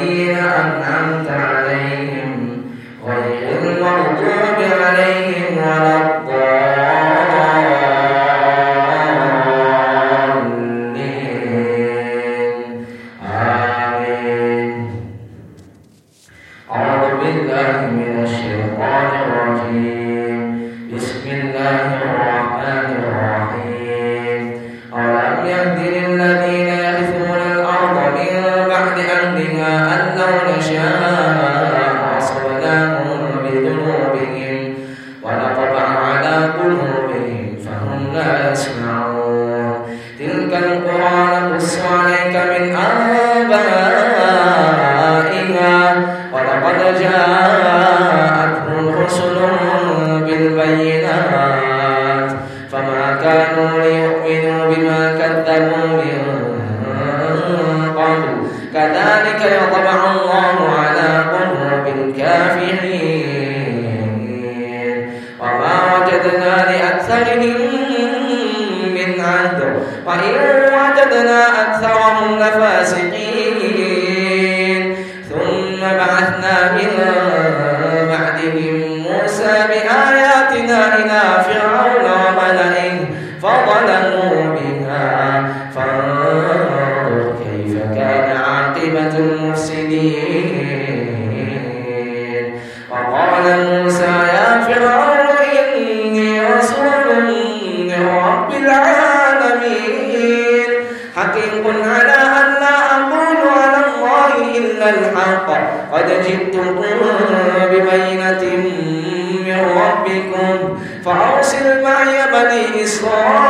الذين أنعمت عليهم غير المغضوب عليهم ولا الضالين آمين أعوذ بالله من الشيطان الرجيم بسم الله الرحمن الرحيم ألم يهدن الذين يرثون الأرض من بعد أهلها لفاسقين ثم بعثنا من بعدهم موسى بآياتنا إلى فرعون وملئه فظلموا بها. فانظر كيف كان عاقبة المفسدين. وقال موسى يا فرعون إلا الحق. قد جئتكم ببينة من ربكم فأرسل معي بني إسرائيل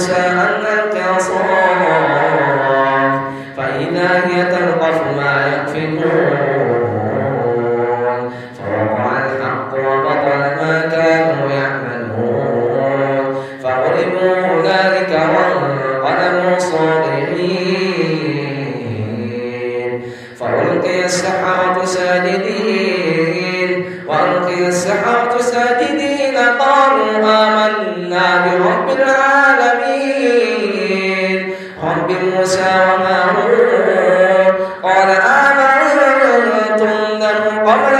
Israel. رب موسى وهارون قال آمنتم له قبل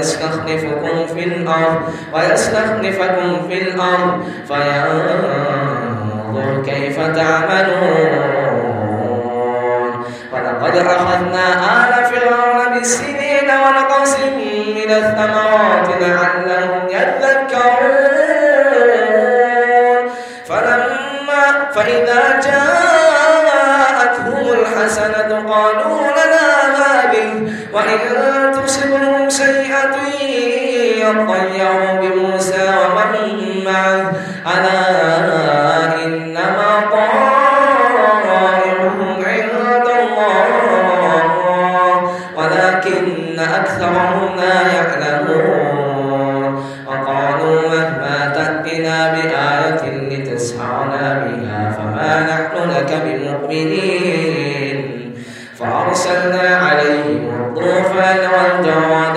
ويستخلفكم في الأرض ويستخلفكم في الأرض فينظر كيف تعملون. ولقد أخذنا آل فرعون بالسنين ونقص من الثمرات لعلهم يذكرون. فلما فإذا جاءتهم الحسنة قالوا لنا هذه وإن يطيروا بموسى ومن معه. ألا إنما طائرهم عند الله ولكن أكثرهم لا يعلمون. وقالوا مهما تأتنا بآية لتسحرنا بها فما نحن لك بمؤمنين. فأرسلنا عليهم الطوفان والجراد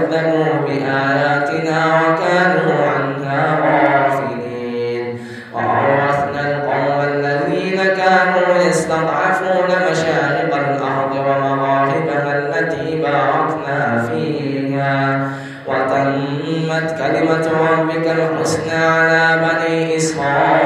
كذبوا بآياتنا وكانوا عنها غافلين وأورثنا القوم الذين كانوا يستضعفون مشارق الأرض ومغاربها التي باركنا فيها وتمت كلمة ربك الحسنى على بني إسرائيل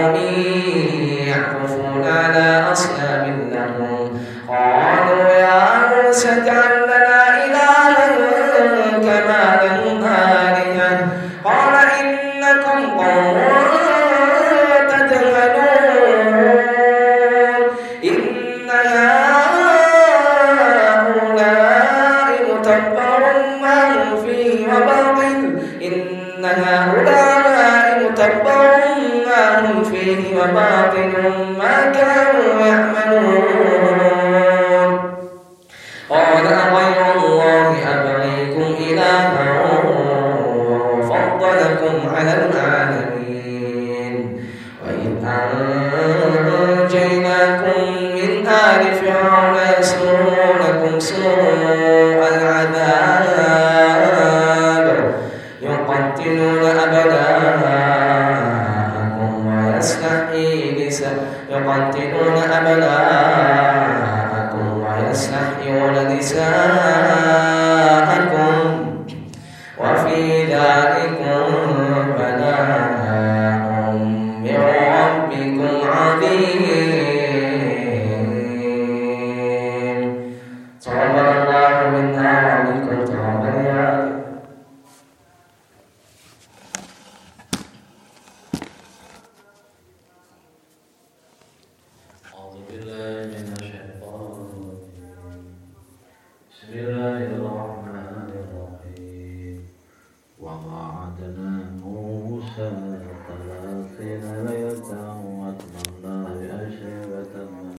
على قوم ويستحيون نساءكم وفي ذلك